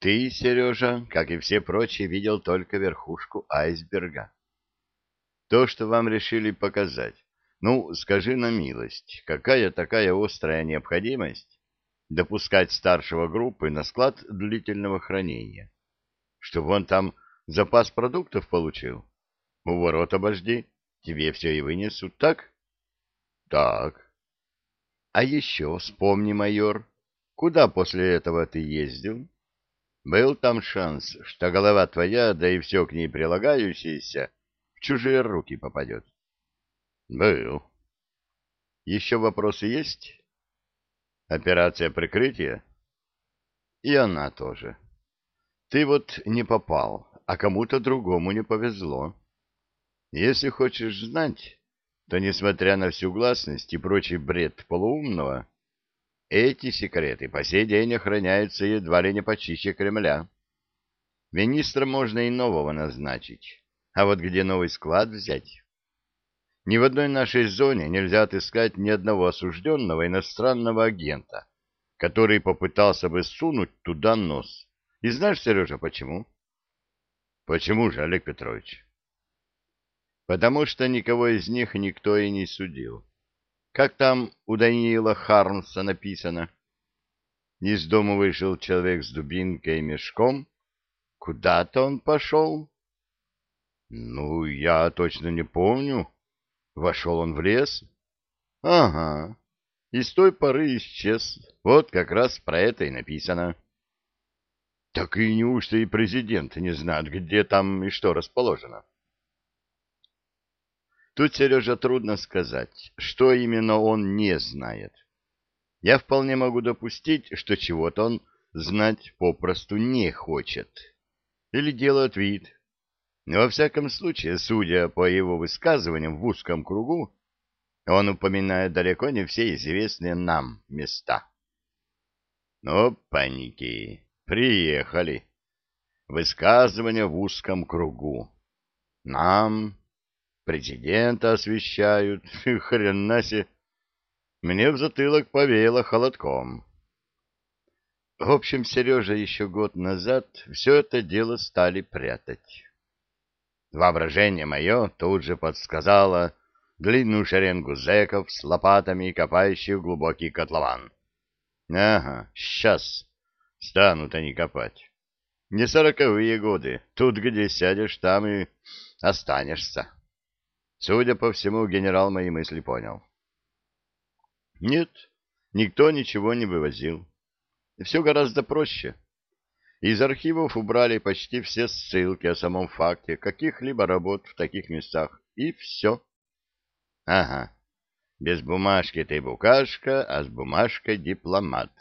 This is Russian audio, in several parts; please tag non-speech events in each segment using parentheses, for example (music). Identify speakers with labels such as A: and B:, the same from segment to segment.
A: Ты, Сережа, как и все прочие, видел только верхушку айсберга. То, что вам решили показать. Ну, скажи на милость, какая такая острая необходимость допускать старшего группы на склад длительного хранения? Чтобы он там запас продуктов получил? У ворот обожди, тебе все и вынесут, так? Так. А еще вспомни, майор, куда после этого ты ездил? Был там шанс, что голова твоя, да и все к ней прилагающееся, в чужие руки попадет. Был. Еще вопросы есть? Операция прикрытия? И она тоже. Ты вот не попал, а кому-то другому не повезло. Если хочешь знать, то, несмотря на всю гласность и прочий бред полуумного, эти секреты по сей день охраняются едва ли не почище Кремля. Министра можно и нового назначить, а вот где новый склад взять? Ни в одной нашей зоне нельзя отыскать ни одного осужденного иностранного агента, который попытался бы сунуть туда нос. И знаешь, Сережа, почему? Почему же, Олег Петрович? Потому что никого из них никто и не судил. Как там у Даниила Хармса написано? Из дома вышел человек с дубинкой и мешком. Куда-то он пошел. Ну, я точно не помню. Вошел он в лес. Ага. И с той поры исчез. Вот как раз про это и написано. Так и неужто и президент не знает, где там и что расположено? Тут, Сережа, трудно сказать, что именно он не знает. Я вполне могу допустить, что чего-то он знать попросту не хочет. Или делает вид. Во всяком случае, судя по его высказываниям в узком кругу, он упоминает далеко не все известные нам места. Опаньки, приехали. Высказывания в узком кругу. Нам Президента освещают. (laughs) Хрена себе. Мне в затылок повеяло холодком. В общем, Сережа еще год назад все это дело стали прятать. Воображение мое тут же подсказало длинную шеренгу зэков с лопатами, копающих глубокий котлован. Ага, сейчас станут они копать. Не сороковые годы, тут где сядешь, там и останешься. Судя по всему, генерал мои мысли понял. Нет, никто ничего не вывозил. Все гораздо проще. Из архивов убрали почти все ссылки о самом факте каких-либо работ в таких местах. И все. Ага. Без бумажки ты букашка, а с бумажкой дипломат.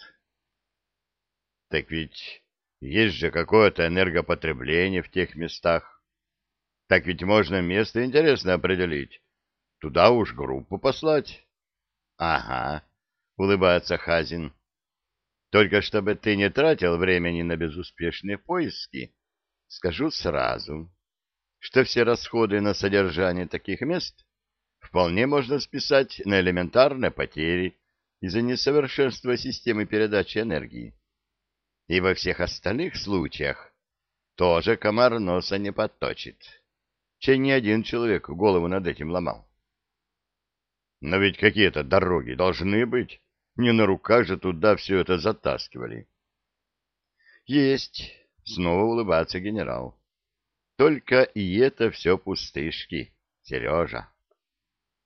A: Так ведь есть же какое-то энергопотребление в тех местах. Так ведь можно место интересно определить. Туда уж группу послать. — Ага, — улыбается Хазин. — Только чтобы ты не тратил времени на безуспешные поиски, скажу сразу, что все расходы на содержание таких мест вполне можно списать на элементарные потери из-за несовершенства системы передачи энергии. И во всех остальных случаях тоже комар носа не подточит чей ни один человек голову над этим ломал. Но ведь какие-то дороги должны быть. Не на руках же туда все это затаскивали. Есть. Снова улыбается генерал. Только и это все пустышки, Сережа.